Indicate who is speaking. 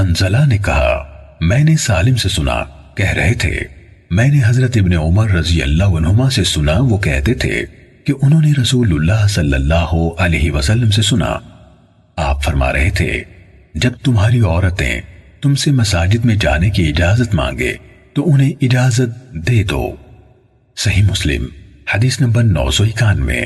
Speaker 1: حنزلہ نے کہا، میں نے سالم سے سنا، کہہ رہے تھے۔ میں نے حضرت ابن عمر رضی اللہ عنہما سے سنا، وہ کہتے تھے کہ انہوں نے رسول اللہ صلی اللہ علیہ وسلم سے سنا۔ آپ فرما رہے تھے، جب تمہاری عورتیں تم سے مساجد میں جانے کی اجازت مانگے، تو انہیں اجازت دے دو۔ صحیح مسلم، حدیث نمبر نو سو اکانوے۔